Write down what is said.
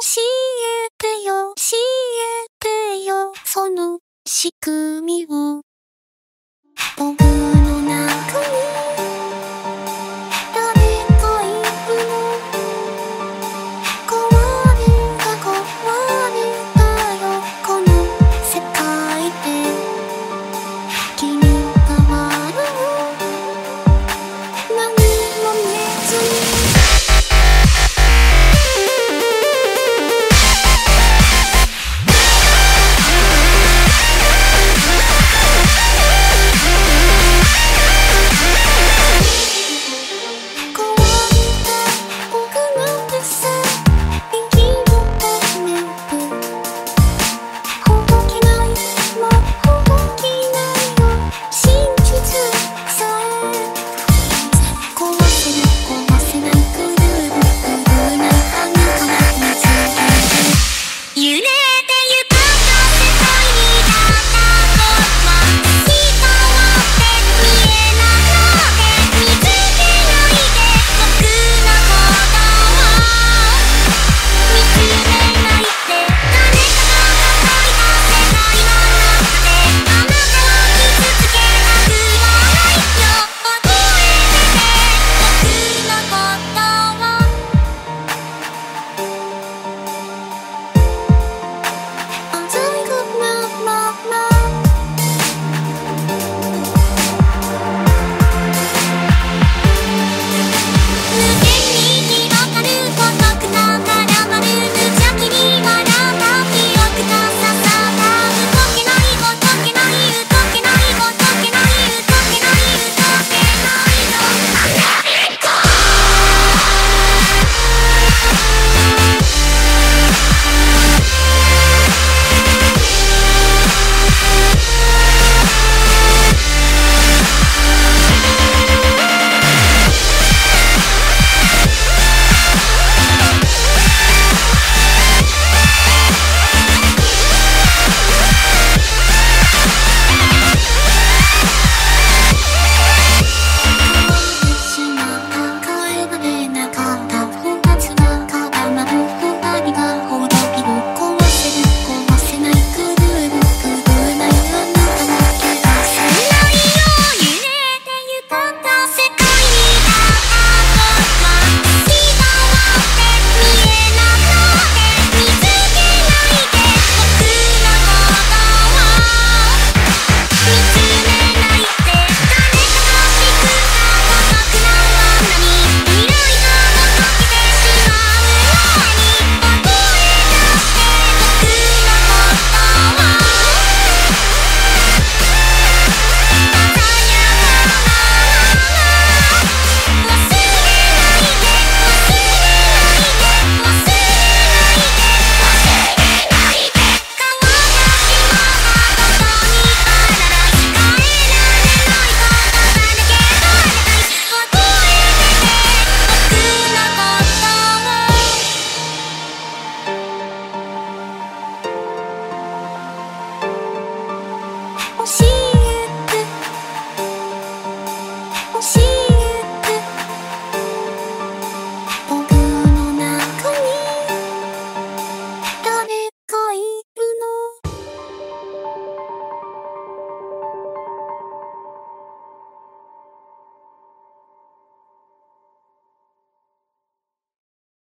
教えてよ、教えてよ、その仕組みを。